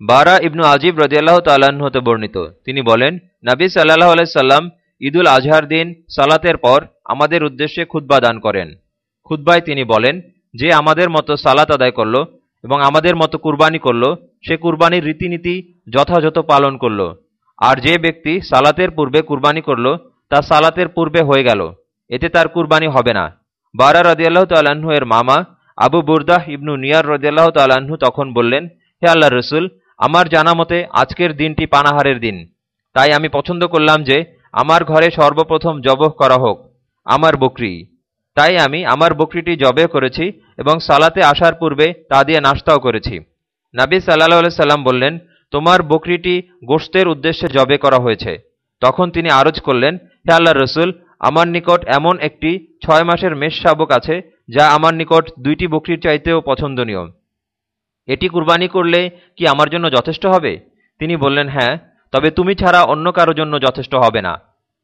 বারা ইবনু আজিব রদিয়াল্লাহ তাল্লাহ্ন হতে বর্ণিত। তিনি বলেন, নাবী সাল্লাহ আলাইসাল্লাম ঈদুল আজহার দিন সালাতের পর আমাদের উদ্দেশ্যে খুদ্া দান করেন। খুদ্বায় তিনি বলেন, যে আমাদের মতো সালাত আদায় করল এবং আমাদের মতো কুরবানি করল, সে কুরবানির রীতিনীতি যথাযথ পালন করল। আর যে ব্যক্তি সালাতের পূর্বে কুরবানি করল, তা সালাতের পূর্বে হয়ে গেল, এতে তার কুরবানি হবে না। বারা রদিয়াল্লাহ তাল্লাহ্ন এর মামা আবু বুরদাহ ইবনু নিয়ার রদিয়াল্লাহ তাল্লাহ্ন তখন বললেন, হে আল্লাহ রসুল আমার জানা মতে আজকের দিনটি পানাহারের দিন। তাই আমি পছন্দ করলাম যে আমার ঘরে সর্বপ্রথম জবহ করা হোক, আমার বকরি। তাই আমি আমার বকরিটি জবে করেছি এবং সালাতে আসার পূর্বে তা দিয়ে নাস্তাও করেছি। নাবি সাল্লাহ সাল্লাম বললেন, তোমার বকরিটি গোস্তের উদ্দেশ্যে জবে করা হয়েছে। তখন তিনি আরজ করলেন, হে আল্লাহ রসুল, আমার নিকট এমন একটি ছয় মাসের মেষ শাবক আছে যা আমার নিকট দুইটি বকরির চাইতেও পছন্দনীয়। এটি কুরবানি করলে কি আমার জন্য যথেষ্ট হবে? তিনি বললেন হ্যাঁ তবে তুমি ছাড়া অন্য কারও জন্য যথেষ্ট হবে না।